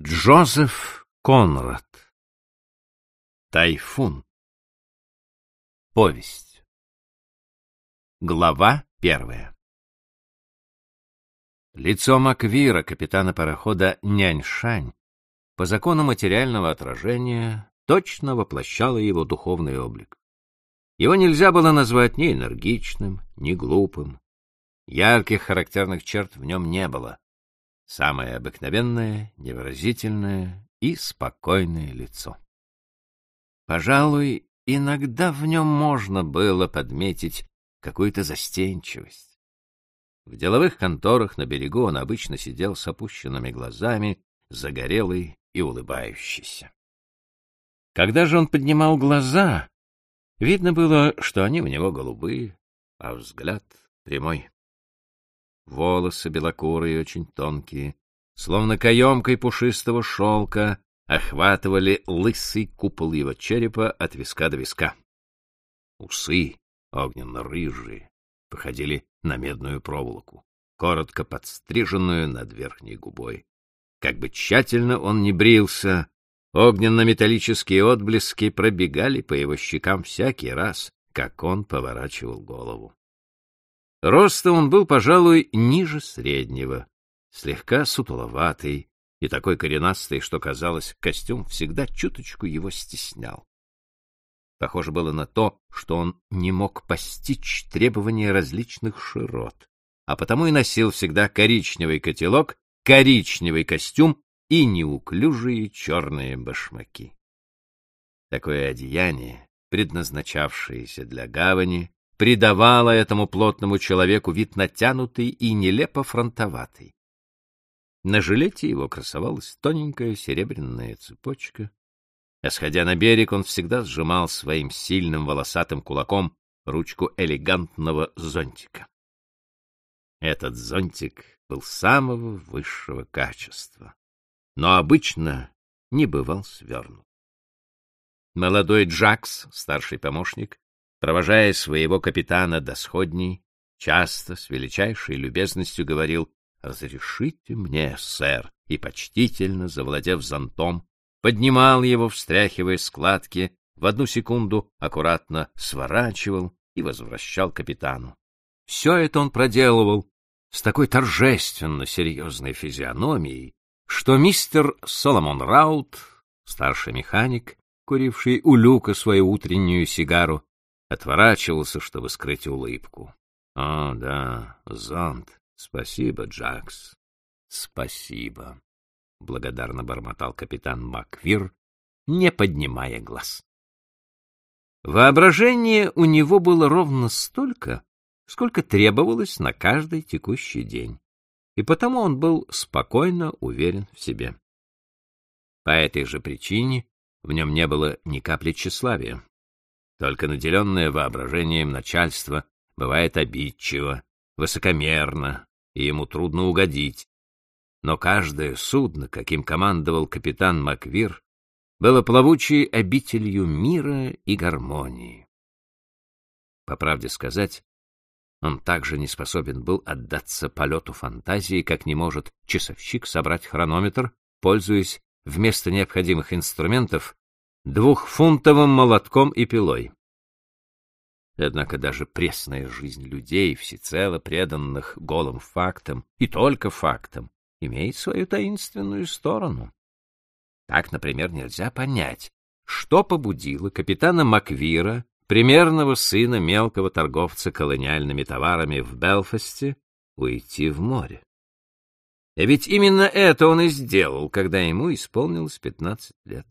Джозеф Конрад. Тайфун. Повесть. Глава первая. Лицо Маквира, капитана парохода Няньшань, по закону материального отражения, точно воплощало его духовный облик. Его нельзя было назвать ни энергичным, ни глупым. Ярких характерных черт в нем не было. Самое обыкновенное, невыразительное и спокойное лицо. Пожалуй, иногда в нем можно было подметить какую-то застенчивость. В деловых конторах на берегу он обычно сидел с опущенными глазами, загорелый и улыбающийся. Когда же он поднимал глаза, видно было, что они у него голубые, а взгляд прямой. Волосы белокурые, очень тонкие, словно каемкой пушистого шелка, охватывали лысый купол его черепа от виска до виска. Усы, огненно-рыжие, походили на медную проволоку, коротко подстриженную над верхней губой. Как бы тщательно он не брился, огненно-металлические отблески пробегали по его щекам всякий раз, как он поворачивал голову. Роста он был, пожалуй, ниже среднего, слегка сутуловатый и такой коренастый, что, казалось, костюм всегда чуточку его стеснял. Похоже было на то, что он не мог постичь требования различных широт, а потому и носил всегда коричневый котелок, коричневый костюм и неуклюжие черные башмаки. Такое одеяние, предназначавшееся для гавани, придавало этому плотному человеку вид натянутый и нелепо фронтоватый. На жилете его красовалась тоненькая серебряная цепочка, а сходя на берег, он всегда сжимал своим сильным волосатым кулаком ручку элегантного зонтика. Этот зонтик был самого высшего качества, но обычно не бывал свернут. Молодой Джакс, старший помощник, провожая своего капитана до сходней, часто с величайшей любезностью говорил «Разрешите мне, сэр», и почтительно, завладев зонтом, поднимал его, встряхивая складки, в одну секунду аккуратно сворачивал и возвращал капитану. Все это он проделывал с такой торжественно серьезной физиономией, что мистер Соломон Раут, старший механик, куривший у люка свою утреннюю сигару, отворачивался, чтобы скрыть улыбку. — О, да, зонт. Спасибо, Джакс. Спасибо, — благодарно бормотал капитан Маквир, не поднимая глаз. Воображение у него было ровно столько, сколько требовалось на каждый текущий день, и потому он был спокойно уверен в себе. По этой же причине в нем не было ни капли тщеславия. Только наделенное воображением начальство бывает обидчиво, высокомерно, и ему трудно угодить. Но каждое судно, каким командовал капитан Маквир, было плавучей обителью мира и гармонии. По правде сказать, он также не способен был отдаться полету фантазии, как не может часовщик собрать хронометр, пользуясь вместо необходимых инструментов двухфунтовым молотком и пилой. Однако даже пресная жизнь людей, всецело преданных голым фактам и только фактам, имеет свою таинственную сторону. Так, например, нельзя понять, что побудило капитана Маквира, примерного сына мелкого торговца колониальными товарами в Белфасте, уйти в море. А ведь именно это он и сделал, когда ему исполнилось пятнадцать лет.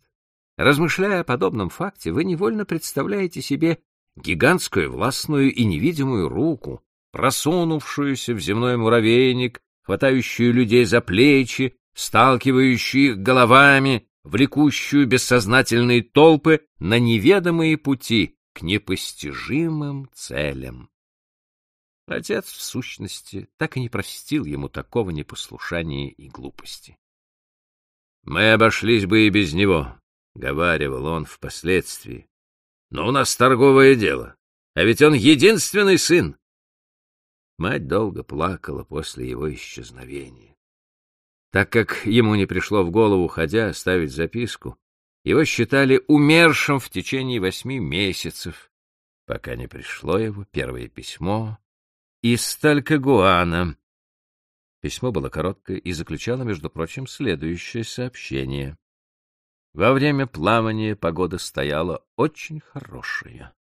Размышляя о подобном факте, вы невольно представляете себе гигантскую властную и невидимую руку, просунувшуюся в земной муравейник, хватающую людей за плечи, сталкивающую их головами, влекущую бессознательные толпы на неведомые пути к непостижимым целям. Отец, в сущности, так и не простил ему такого непослушания и глупости. «Мы обошлись бы и без него», — говаривал он впоследствии. «Но у нас торговое дело, а ведь он единственный сын». Мать долго плакала после его исчезновения. Так как ему не пришло в голову, ходя, оставить записку, его считали умершим в течение восьми месяцев, пока не пришло его первое письмо из Талькагуана. Письмо было короткое и заключало, между прочим, следующее сообщение. Во время плавания погода стояла очень хорошая.